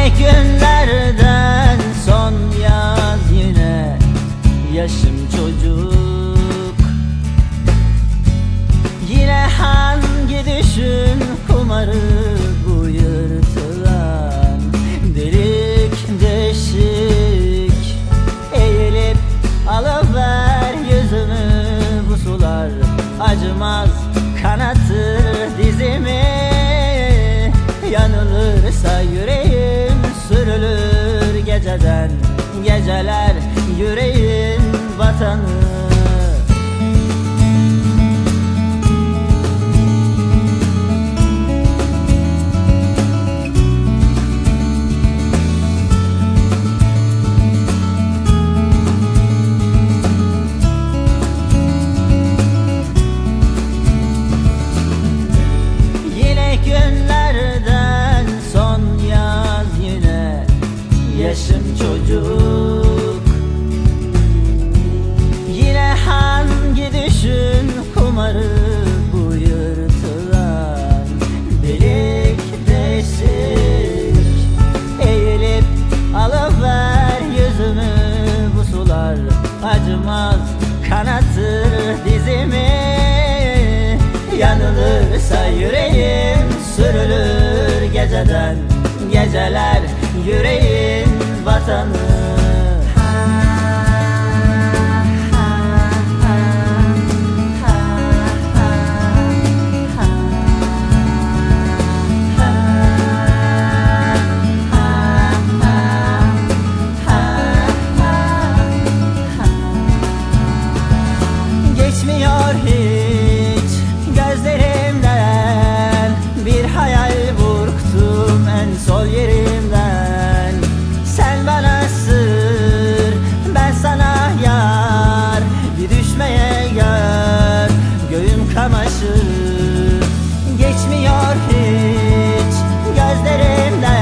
Yine günlerden son yaz yine Yaşım çocuk. Yine hangi düşün kumarı bu yırtılan Delik deşik? Eğilip alıver yüzümü bu sular Acımaz kanatır dizimi. Yanılırsa yüreğim geceden Geceler yüreğin vatanı Yaşım çocuk. Yine hangi düşün kumarı bu yırtılan Delik deşik. Eğilip alıver yüzümü bu sular Acımaz kanatır dizimi. Yanılırsa yüreğim sürülür geceden Geceler yüreğin vatanı karşı Geçmiyor hiç gözlerimden.